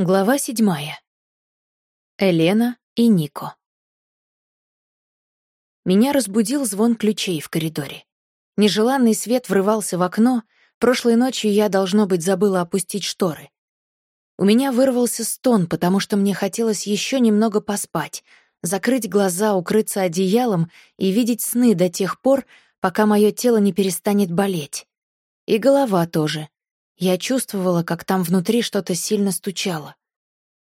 Глава седьмая. Элена и Нико. Меня разбудил звон ключей в коридоре. Нежеланный свет врывался в окно, прошлой ночью я, должно быть, забыла опустить шторы. У меня вырвался стон, потому что мне хотелось еще немного поспать, закрыть глаза, укрыться одеялом и видеть сны до тех пор, пока мое тело не перестанет болеть. И голова тоже — я чувствовала, как там внутри что-то сильно стучало.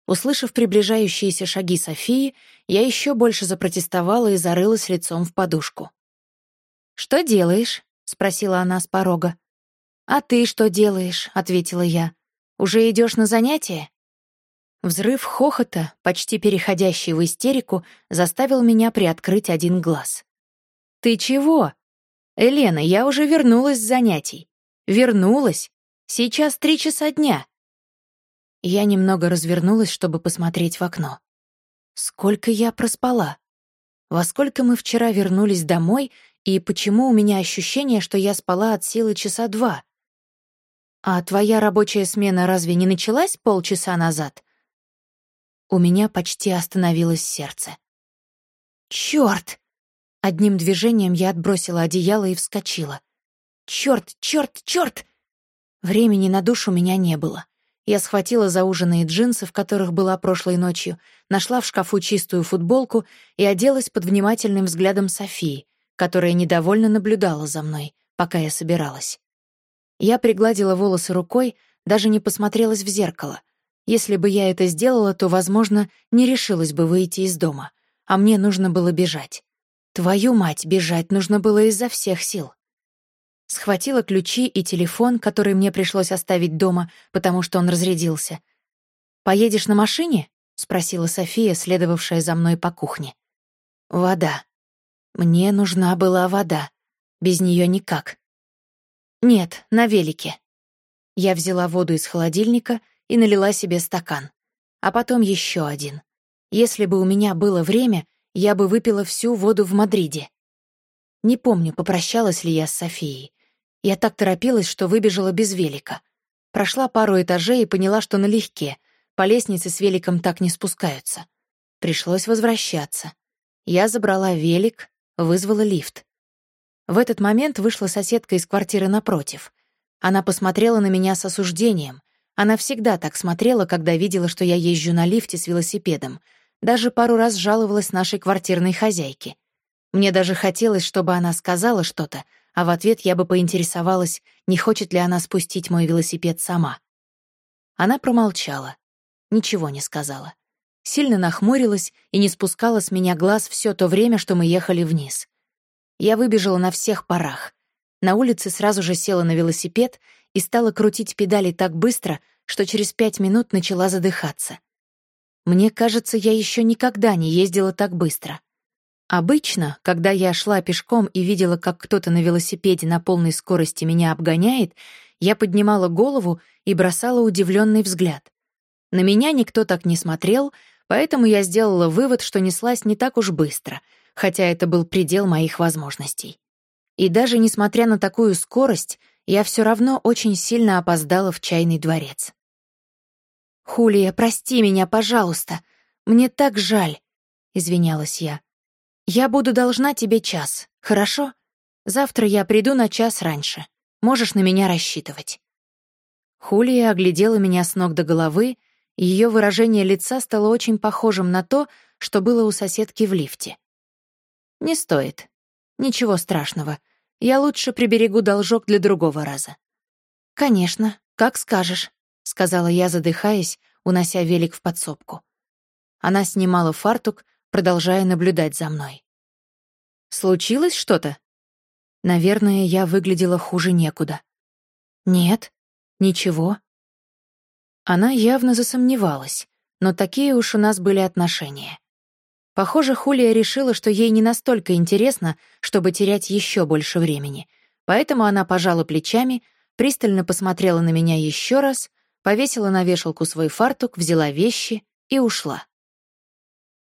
Услышав приближающиеся шаги Софии, я еще больше запротестовала и зарылась лицом в подушку. «Что делаешь?» — спросила она с порога. «А ты что делаешь?» — ответила я. «Уже идешь на занятия?» Взрыв хохота, почти переходящий в истерику, заставил меня приоткрыть один глаз. «Ты чего?» «Елена, я уже вернулась с занятий. Вернулась. Сейчас три часа дня». Я немного развернулась, чтобы посмотреть в окно. Сколько я проспала? Во сколько мы вчера вернулись домой, и почему у меня ощущение, что я спала от силы часа два? А твоя рабочая смена разве не началась полчаса назад? У меня почти остановилось сердце. Чёрт! Одним движением я отбросила одеяло и вскочила. Чёрт, чёрт, чёрт! Времени на душ у меня не было. Я схватила зауженные джинсы, в которых была прошлой ночью, нашла в шкафу чистую футболку и оделась под внимательным взглядом Софии, которая недовольно наблюдала за мной, пока я собиралась. Я пригладила волосы рукой, даже не посмотрелась в зеркало. Если бы я это сделала, то, возможно, не решилась бы выйти из дома, а мне нужно было бежать. Твою мать, бежать нужно было изо всех сил. Схватила ключи и телефон, который мне пришлось оставить дома, потому что он разрядился. «Поедешь на машине?» — спросила София, следовавшая за мной по кухне. «Вода. Мне нужна была вода. Без нее никак». «Нет, на велике». Я взяла воду из холодильника и налила себе стакан. А потом еще один. Если бы у меня было время, я бы выпила всю воду в Мадриде. Не помню, попрощалась ли я с Софией. Я так торопилась, что выбежала без велика. Прошла пару этажей и поняла, что налегке. По лестнице с великом так не спускаются. Пришлось возвращаться. Я забрала велик, вызвала лифт. В этот момент вышла соседка из квартиры напротив. Она посмотрела на меня с осуждением. Она всегда так смотрела, когда видела, что я езжу на лифте с велосипедом. Даже пару раз жаловалась нашей квартирной хозяйке. Мне даже хотелось, чтобы она сказала что-то, а в ответ я бы поинтересовалась, не хочет ли она спустить мой велосипед сама. Она промолчала, ничего не сказала. Сильно нахмурилась и не спускала с меня глаз все то время, что мы ехали вниз. Я выбежала на всех парах. На улице сразу же села на велосипед и стала крутить педали так быстро, что через пять минут начала задыхаться. Мне кажется, я еще никогда не ездила так быстро. Обычно, когда я шла пешком и видела, как кто-то на велосипеде на полной скорости меня обгоняет, я поднимала голову и бросала удивленный взгляд. На меня никто так не смотрел, поэтому я сделала вывод, что неслась не так уж быстро, хотя это был предел моих возможностей. И даже несмотря на такую скорость, я все равно очень сильно опоздала в чайный дворец. «Хулия, прости меня, пожалуйста. Мне так жаль», — извинялась я. «Я буду должна тебе час, хорошо? Завтра я приду на час раньше. Можешь на меня рассчитывать». Хулия оглядела меня с ног до головы, и ее выражение лица стало очень похожим на то, что было у соседки в лифте. «Не стоит. Ничего страшного. Я лучше приберегу должок для другого раза». «Конечно, как скажешь», — сказала я, задыхаясь, унося велик в подсобку. Она снимала фартук, продолжая наблюдать за мной. «Случилось что-то?» Наверное, я выглядела хуже некуда. «Нет, ничего». Она явно засомневалась, но такие уж у нас были отношения. Похоже, Хулия решила, что ей не настолько интересно, чтобы терять еще больше времени, поэтому она пожала плечами, пристально посмотрела на меня еще раз, повесила на вешалку свой фартук, взяла вещи и ушла.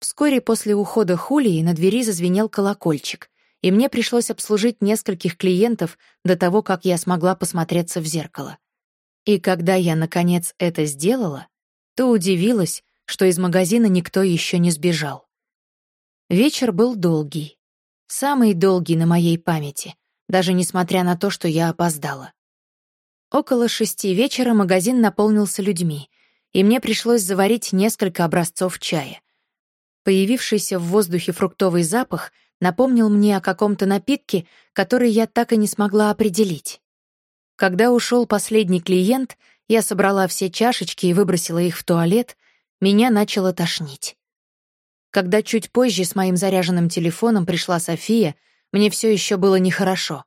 Вскоре после ухода Хулии на двери зазвенел колокольчик, и мне пришлось обслужить нескольких клиентов до того, как я смогла посмотреться в зеркало. И когда я, наконец, это сделала, то удивилась, что из магазина никто еще не сбежал. Вечер был долгий. Самый долгий на моей памяти, даже несмотря на то, что я опоздала. Около шести вечера магазин наполнился людьми, и мне пришлось заварить несколько образцов чая. Появившийся в воздухе фруктовый запах напомнил мне о каком-то напитке, который я так и не смогла определить. Когда ушел последний клиент, я собрала все чашечки и выбросила их в туалет, меня начало тошнить. Когда чуть позже с моим заряженным телефоном пришла София, мне все еще было нехорошо.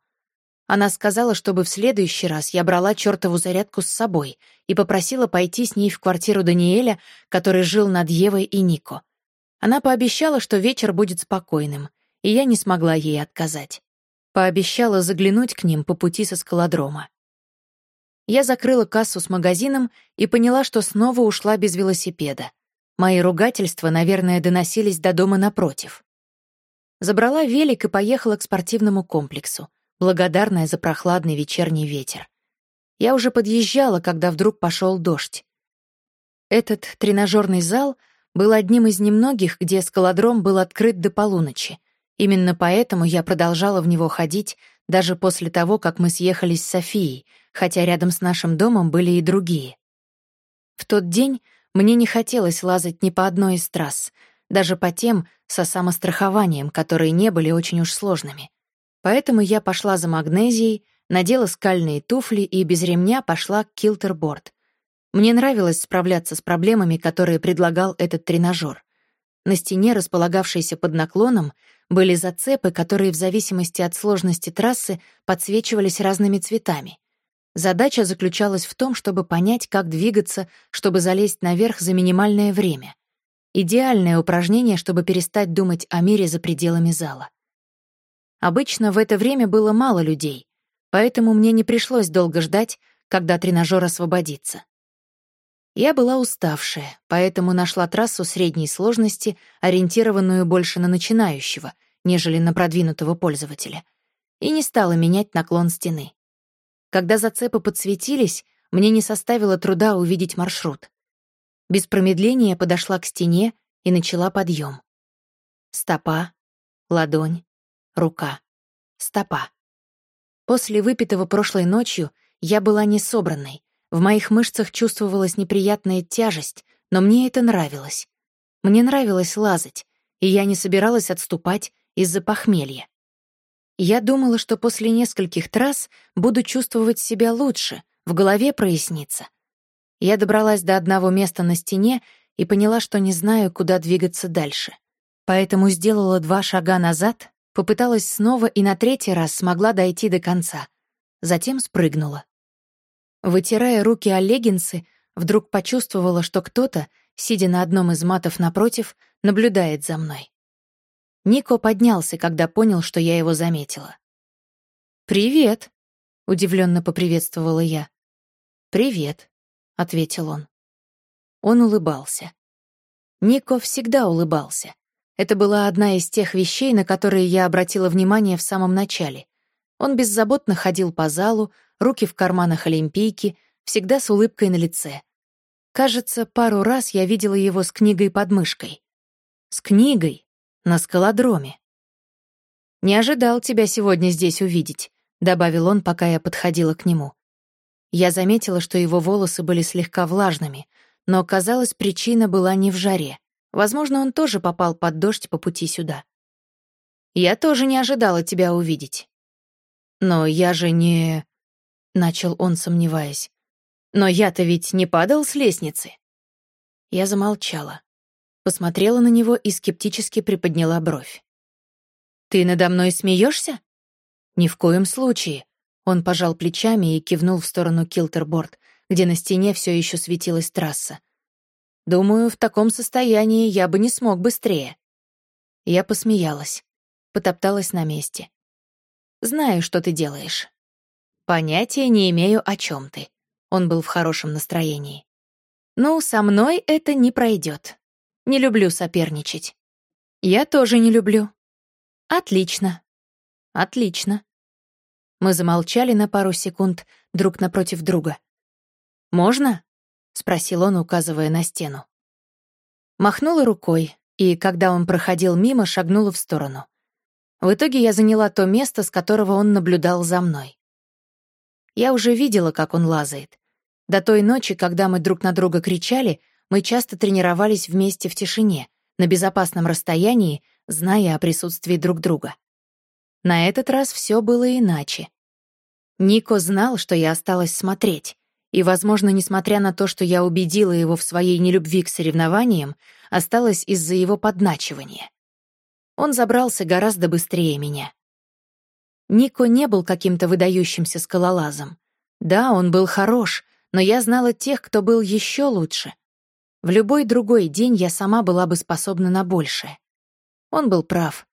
Она сказала, чтобы в следующий раз я брала чертову зарядку с собой и попросила пойти с ней в квартиру Даниэля, который жил над Евой и Нико. Она пообещала, что вечер будет спокойным, и я не смогла ей отказать. Пообещала заглянуть к ним по пути со скалодрома. Я закрыла кассу с магазином и поняла, что снова ушла без велосипеда. Мои ругательства, наверное, доносились до дома напротив. Забрала велик и поехала к спортивному комплексу благодарная за прохладный вечерний ветер. Я уже подъезжала, когда вдруг пошел дождь. Этот тренажерный зал был одним из немногих, где скалодром был открыт до полуночи. Именно поэтому я продолжала в него ходить даже после того, как мы съехались с Софией, хотя рядом с нашим домом были и другие. В тот день мне не хотелось лазать ни по одной из трасс, даже по тем со самострахованием, которые не были очень уж сложными. Поэтому я пошла за магнезией, надела скальные туфли и без ремня пошла к килтерборд. Мне нравилось справляться с проблемами, которые предлагал этот тренажер. На стене, располагавшейся под наклоном, были зацепы, которые в зависимости от сложности трассы подсвечивались разными цветами. Задача заключалась в том, чтобы понять, как двигаться, чтобы залезть наверх за минимальное время. Идеальное упражнение, чтобы перестать думать о мире за пределами зала. Обычно в это время было мало людей, поэтому мне не пришлось долго ждать, когда тренажер освободится. Я была уставшая, поэтому нашла трассу средней сложности, ориентированную больше на начинающего, нежели на продвинутого пользователя, и не стала менять наклон стены. Когда зацепы подсветились, мне не составило труда увидеть маршрут. Без промедления подошла к стене и начала подъем. Стопа, ладонь, рука, стопа. После выпитого прошлой ночью я была не собранной. В моих мышцах чувствовалась неприятная тяжесть, но мне это нравилось. Мне нравилось лазать, и я не собиралась отступать из-за похмелья. Я думала, что после нескольких трасс буду чувствовать себя лучше, в голове прояснится. Я добралась до одного места на стене и поняла, что не знаю, куда двигаться дальше. Поэтому сделала два шага назад Попыталась снова и на третий раз смогла дойти до конца. Затем спрыгнула. Вытирая руки о леггинсы, вдруг почувствовала, что кто-то, сидя на одном из матов напротив, наблюдает за мной. Нико поднялся, когда понял, что я его заметила. «Привет», — удивленно поприветствовала я. «Привет», — ответил он. Он улыбался. Нико всегда улыбался. Это была одна из тех вещей, на которые я обратила внимание в самом начале. Он беззаботно ходил по залу, руки в карманах олимпийки, всегда с улыбкой на лице. Кажется, пару раз я видела его с книгой под мышкой. С книгой? На скалодроме. «Не ожидал тебя сегодня здесь увидеть», — добавил он, пока я подходила к нему. Я заметила, что его волосы были слегка влажными, но, казалось, причина была не в жаре. Возможно, он тоже попал под дождь по пути сюда. Я тоже не ожидала тебя увидеть. Но я же не... Начал он, сомневаясь. Но я-то ведь не падал с лестницы. Я замолчала. Посмотрела на него и скептически приподняла бровь. «Ты надо мной смеешься? «Ни в коем случае». Он пожал плечами и кивнул в сторону Килтерборд, где на стене все еще светилась трасса. Думаю, в таком состоянии я бы не смог быстрее. Я посмеялась, потопталась на месте. Знаю, что ты делаешь. Понятия не имею, о чем ты. Он был в хорошем настроении. Ну, со мной это не пройдет. Не люблю соперничать. Я тоже не люблю. Отлично. Отлично. Мы замолчали на пару секунд друг напротив друга. «Можно?» спросил он, указывая на стену. Махнула рукой, и, когда он проходил мимо, шагнула в сторону. В итоге я заняла то место, с которого он наблюдал за мной. Я уже видела, как он лазает. До той ночи, когда мы друг на друга кричали, мы часто тренировались вместе в тишине, на безопасном расстоянии, зная о присутствии друг друга. На этот раз все было иначе. Нико знал, что я осталась смотреть, и, возможно, несмотря на то, что я убедила его в своей нелюбви к соревнованиям, осталась из-за его подначивания. Он забрался гораздо быстрее меня. Нико не был каким-то выдающимся скалолазом. Да, он был хорош, но я знала тех, кто был еще лучше. В любой другой день я сама была бы способна на большее. Он был прав.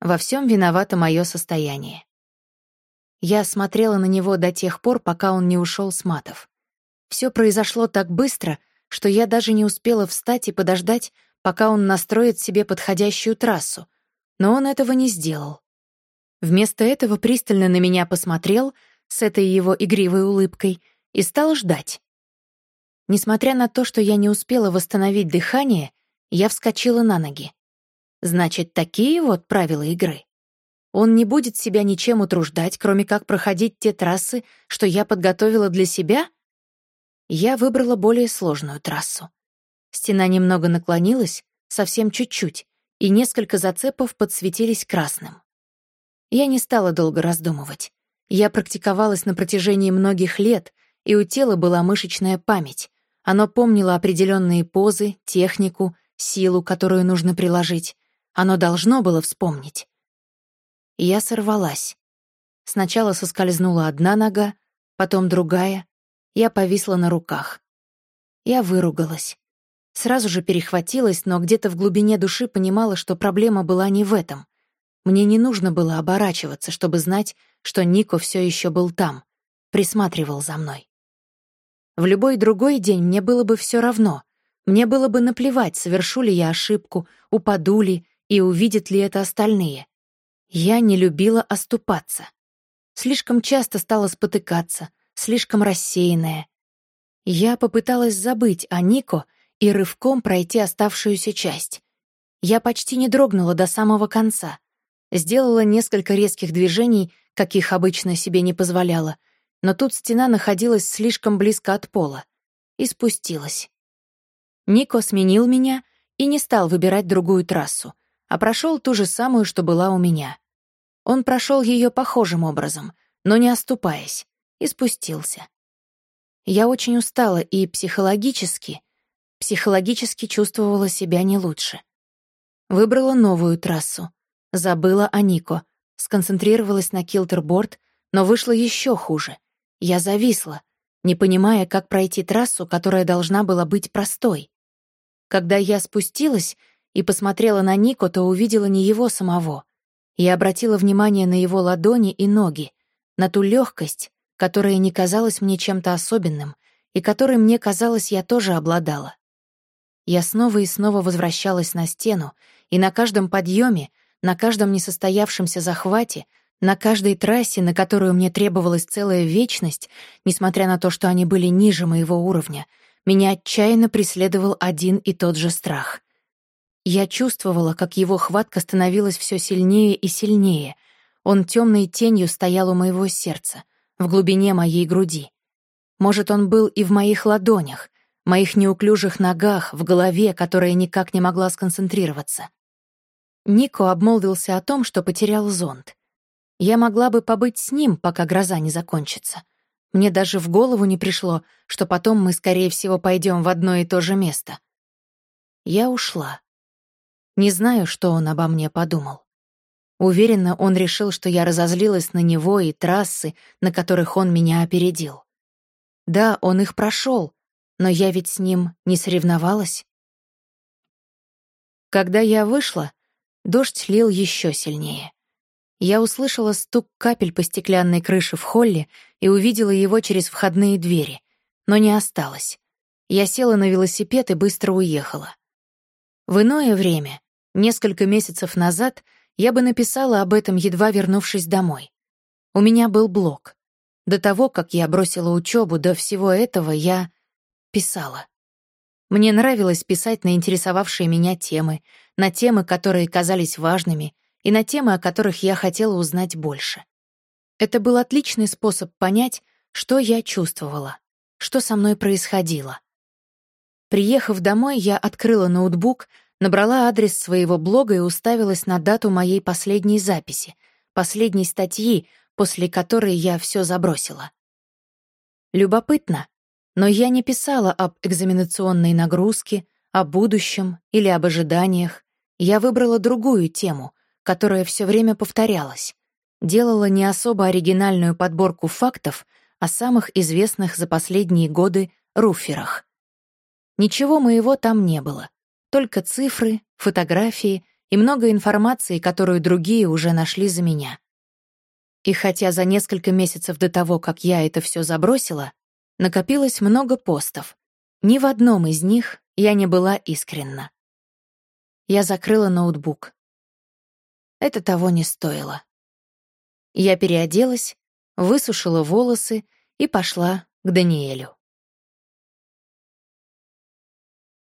Во всем виновато мое состояние. Я смотрела на него до тех пор, пока он не ушел с матов. Все произошло так быстро, что я даже не успела встать и подождать, пока он настроит себе подходящую трассу, но он этого не сделал. Вместо этого пристально на меня посмотрел с этой его игривой улыбкой и стал ждать. Несмотря на то, что я не успела восстановить дыхание, я вскочила на ноги. Значит, такие вот правила игры. Он не будет себя ничем утруждать, кроме как проходить те трассы, что я подготовила для себя? Я выбрала более сложную трассу. Стена немного наклонилась, совсем чуть-чуть, и несколько зацепов подсветились красным. Я не стала долго раздумывать. Я практиковалась на протяжении многих лет, и у тела была мышечная память. Оно помнило определенные позы, технику, силу, которую нужно приложить. Оно должно было вспомнить. Я сорвалась. Сначала соскользнула одна нога, потом другая. Я повисла на руках. Я выругалась. Сразу же перехватилась, но где-то в глубине души понимала, что проблема была не в этом. Мне не нужно было оборачиваться, чтобы знать, что Нико все еще был там, присматривал за мной. В любой другой день мне было бы все равно. Мне было бы наплевать, совершу ли я ошибку, упаду ли и увидят ли это остальные. Я не любила оступаться. Слишком часто стала спотыкаться, слишком рассеянная. Я попыталась забыть о Нико и рывком пройти оставшуюся часть. Я почти не дрогнула до самого конца. Сделала несколько резких движений, каких обычно себе не позволяла, но тут стена находилась слишком близко от пола, и спустилась. Нико сменил меня и не стал выбирать другую трассу, а прошел ту же самую, что была у меня. Он прошел ее похожим образом, но не оступаясь, и спустился. Я очень устала и психологически, психологически чувствовала себя не лучше. Выбрала новую трассу, Забыла о Нико, сконцентрировалась на килтерборд, но вышло еще хуже. Я зависла, не понимая, как пройти трассу, которая должна была быть простой. Когда я спустилась и посмотрела на Нико, то увидела не его самого. Я обратила внимание на его ладони и ноги, на ту легкость, которая не казалась мне чем-то особенным и которой мне казалось я тоже обладала. Я снова и снова возвращалась на стену, и на каждом подъеме на каждом несостоявшемся захвате, на каждой трассе, на которую мне требовалась целая вечность, несмотря на то, что они были ниже моего уровня, меня отчаянно преследовал один и тот же страх. Я чувствовала, как его хватка становилась все сильнее и сильнее. Он темной тенью стоял у моего сердца, в глубине моей груди. Может, он был и в моих ладонях, моих неуклюжих ногах, в голове, которая никак не могла сконцентрироваться. Нико обмолвился о том, что потерял зонт. Я могла бы побыть с ним, пока гроза не закончится. Мне даже в голову не пришло, что потом мы, скорее всего, пойдем в одно и то же место. Я ушла. Не знаю, что он обо мне подумал. Уверена, он решил, что я разозлилась на него и трассы, на которых он меня опередил. Да, он их прошел, но я ведь с ним не соревновалась. Когда я вышла, Дождь лил еще сильнее. Я услышала стук капель по стеклянной крыше в холле и увидела его через входные двери, но не осталось. Я села на велосипед и быстро уехала. В иное время, несколько месяцев назад, я бы написала об этом, едва вернувшись домой. У меня был блог. До того, как я бросила учебу, до всего этого я... писала. Мне нравилось писать на интересовавшие меня темы, на темы, которые казались важными, и на темы, о которых я хотела узнать больше. Это был отличный способ понять, что я чувствовала, что со мной происходило. Приехав домой, я открыла ноутбук, набрала адрес своего блога и уставилась на дату моей последней записи, последней статьи, после которой я все забросила. Любопытно, но я не писала об экзаменационной нагрузке, о будущем или об ожиданиях. Я выбрала другую тему, которая все время повторялась. Делала не особо оригинальную подборку фактов о самых известных за последние годы руферах. Ничего моего там не было. Только цифры, фотографии и много информации, которую другие уже нашли за меня. И хотя за несколько месяцев до того, как я это все забросила, накопилось много постов, ни в одном из них я не была искренна. Я закрыла ноутбук. Это того не стоило. Я переоделась, высушила волосы и пошла к Даниэлю.